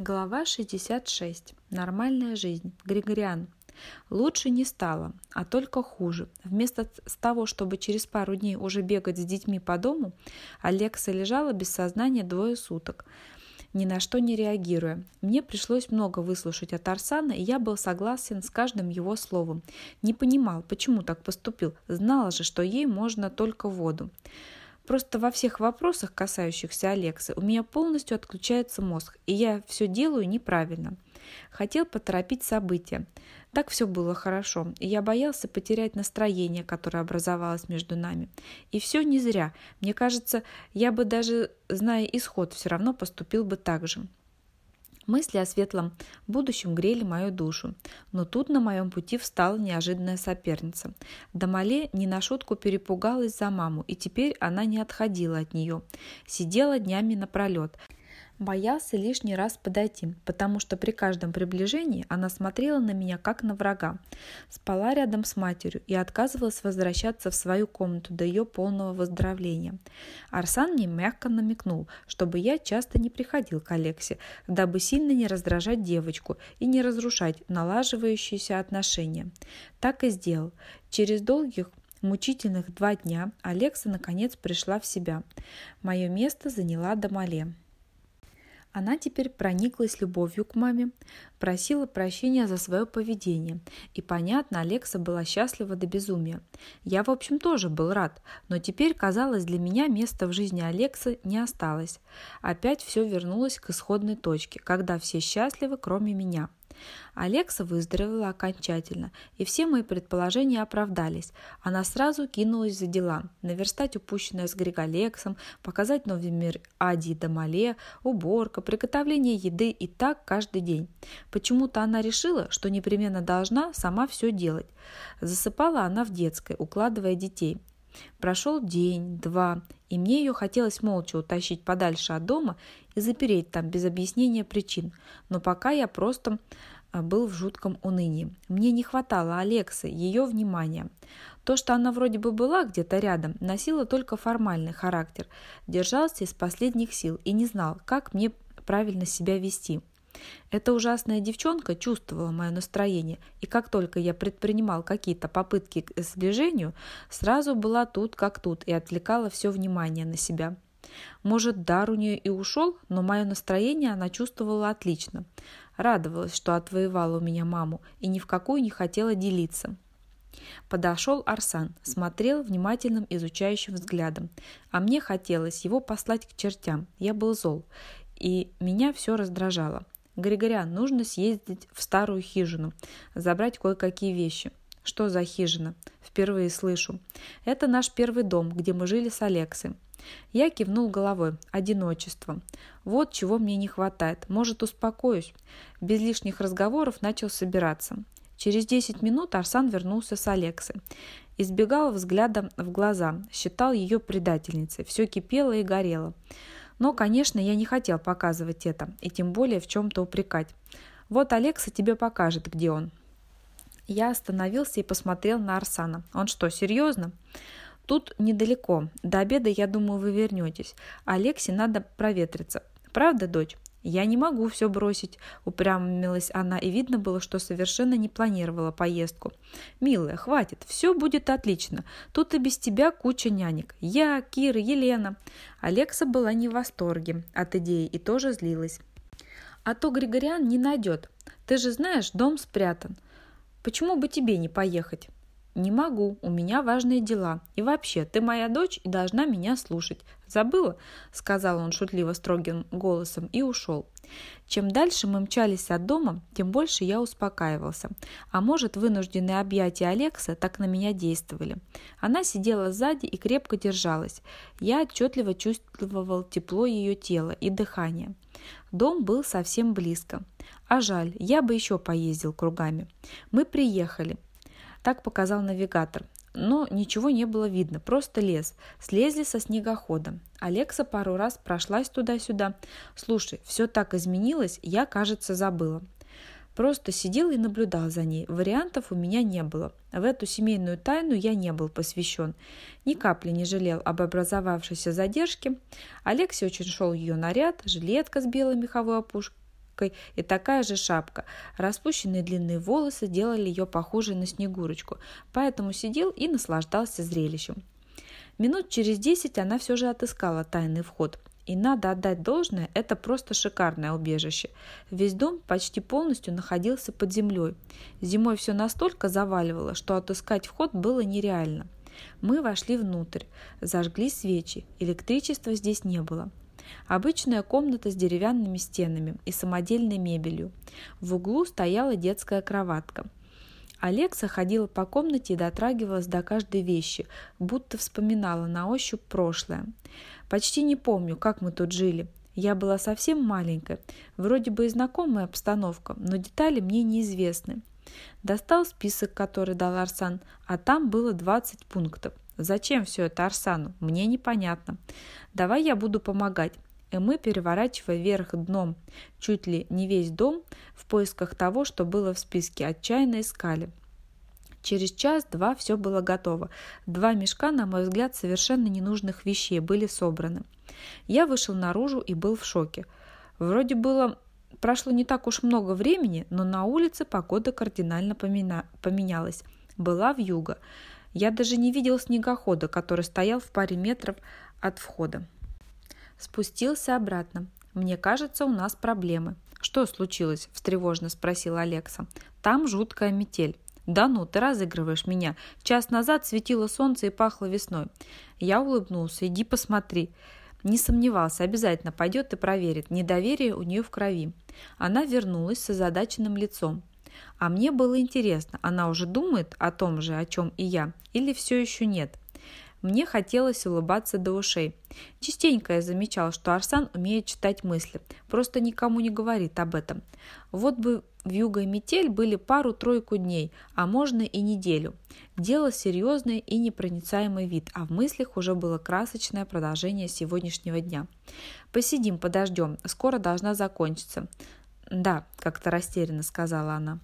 Глава 66. Нормальная жизнь. Григориан. Лучше не стало, а только хуже. Вместо того, чтобы через пару дней уже бегать с детьми по дому, Алекса лежала без сознания двое суток, ни на что не реагируя. Мне пришлось много выслушать от Арсана, и я был согласен с каждым его словом. Не понимал, почему так поступил. Знала же, что ей можно только воду. Просто во всех вопросах, касающихся Алексы, у меня полностью отключается мозг, и я все делаю неправильно. Хотел поторопить события. Так все было хорошо, и я боялся потерять настроение, которое образовалось между нами. И все не зря. Мне кажется, я бы даже, зная исход, все равно поступил бы так же. Мысли о светлом будущем грели мою душу, но тут на моем пути встала неожиданная соперница. Дамале не на шутку перепугалась за маму, и теперь она не отходила от нее. Сидела днями напролет, Боялся лишний раз подойти, потому что при каждом приближении она смотрела на меня как на врага. Спала рядом с матерью и отказывалась возвращаться в свою комнату до ее полного выздоровления. Арсан мне мягко намекнул, чтобы я часто не приходил к Алексе, дабы сильно не раздражать девочку и не разрушать налаживающиеся отношения. Так и сделал. Через долгих мучительных два дня Алекса наконец пришла в себя. Мое место заняла Дамале. Она теперь прониклась любовью к маме, просила прощения за свое поведение. И, понятно, Алекса была счастлива до безумия. Я, в общем, тоже был рад, но теперь, казалось, для меня места в жизни Алексы не осталось. Опять все вернулось к исходной точке, когда все счастливы, кроме меня. Алекса выздоровела окончательно, и все мои предположения оправдались. Она сразу кинулась за дела. Наверстать упущенное с Григолексом, показать новый мир Ади и Дамале, уборка, приготовление еды и так каждый день. Почему-то она решила, что непременно должна сама все делать. Засыпала она в детской, укладывая детей. Прошел день, два, и мне ее хотелось молча утащить подальше от дома и запереть там без объяснения причин. Но пока я просто а, был в жутком унынии. Мне не хватало Алексы, ее внимания. То, что она вроде бы была где-то рядом, носило только формальный характер. Держался из последних сил и не знал, как мне правильно себя вести. Эта ужасная девчонка чувствовала мое настроение, и как только я предпринимал какие-то попытки к сближению, сразу была тут как тут и отвлекала все внимание на себя. Может, дар у нее и ушел, но мое настроение она чувствовала отлично. Радовалась, что отвоевала у меня маму и ни в какую не хотела делиться. Подошел Арсан, смотрел внимательным изучающим взглядом, а мне хотелось его послать к чертям. Я был зол, и меня все раздражало. Григорян, нужно съездить в старую хижину, забрать кое-какие вещи. Что за хижина? Впервые слышу. Это наш первый дом, где мы жили с Алексой. Я кивнул головой. Одиночество. Вот чего мне не хватает. Может, успокоюсь. Без лишних разговоров начал собираться. Через 10 минут Арсан вернулся с Алексой. Избегал взгляда в глаза, считал ее предательницей. Все кипело и горело. Но, конечно, я не хотел показывать это, и тем более в чем-то упрекать. Вот Алекса тебе покажет, где он. Я остановился и посмотрел на Арсана. Он что, серьезно? Тут недалеко. До обеда, я думаю, вы вернетесь. Алексе надо проветриться. Правда, дочь? «Я не могу все бросить», – упрямилась она, и видно было, что совершенно не планировала поездку. «Милая, хватит, все будет отлично. Тут и без тебя куча нянек. Я, Кира, Елена». Алекса была не в восторге от идеи и тоже злилась. «А то Григориан не найдет. Ты же знаешь, дом спрятан. Почему бы тебе не поехать?» «Не могу, у меня важные дела. И вообще, ты моя дочь и должна меня слушать. Забыла?» – сказал он шутливо строгим голосом и ушел. Чем дальше мы мчались от дома, тем больше я успокаивался. А может, вынужденные объятия Алекса так на меня действовали. Она сидела сзади и крепко держалась. Я отчетливо чувствовал тепло ее тела и дыхание. Дом был совсем близко. А жаль, я бы еще поездил кругами. Мы приехали. Так показал навигатор. Но ничего не было видно, просто лес. Слезли со снегохода. Алекса пару раз прошлась туда-сюда. «Слушай, все так изменилось, я, кажется, забыла». Просто сидел и наблюдал за ней. Вариантов у меня не было. В эту семейную тайну я не был посвящен. Ни капли не жалел об образовавшейся задержке. Алексе очень шел ее наряд, жилетка с белой меховой опушкой юбкой и такая же шапка. Распущенные длинные волосы делали ее похожей на Снегурочку, поэтому сидел и наслаждался зрелищем. Минут через десять она все же отыскала тайный вход. И надо отдать должное, это просто шикарное убежище. Весь дом почти полностью находился под землей. Зимой все настолько заваливало, что отыскать вход было нереально. Мы вошли внутрь, зажгли свечи, электричества здесь не было. Обычная комната с деревянными стенами и самодельной мебелью. В углу стояла детская кроватка. Алекса ходила по комнате и дотрагивалась до каждой вещи, будто вспоминала на ощупь прошлое. Почти не помню, как мы тут жили. Я была совсем маленькая, вроде бы и знакомая обстановка, но детали мне неизвестны. Достал список, который дал Арсан, а там было 20 пунктов. Зачем все это Арсану? Мне непонятно. Давай я буду помогать. И мы, переворачивая вверх дном чуть ли не весь дом, в поисках того, что было в списке, отчаянно искали. Через час-два все было готово. Два мешка, на мой взгляд, совершенно ненужных вещей были собраны. Я вышел наружу и был в шоке. Вроде было прошло не так уж много времени, но на улице погода кардинально помина... поменялась. Была вьюга. Я даже не видел снегохода, который стоял в паре метров от входа. Спустился обратно. «Мне кажется, у нас проблемы». «Что случилось?» – встревожно спросила Алекса. «Там жуткая метель». «Да ну, ты разыгрываешь меня. Час назад светило солнце и пахло весной». Я улыбнулся. «Иди посмотри». Не сомневался, обязательно пойдет и проверит. Недоверие у нее в крови. Она вернулась с озадаченным лицом. А мне было интересно, она уже думает о том же, о чем и я, или все еще нет? Мне хотелось улыбаться до ушей. Частенько я замечал, что Арсан умеет читать мысли, просто никому не говорит об этом. Вот бы вьюга и метель были пару-тройку дней, а можно и неделю. Дело серьезное и непроницаемый вид, а в мыслях уже было красочное продолжение сегодняшнего дня. «Посидим, подождем, скоро должна закончиться». «Да», – как-то растерянно сказала она.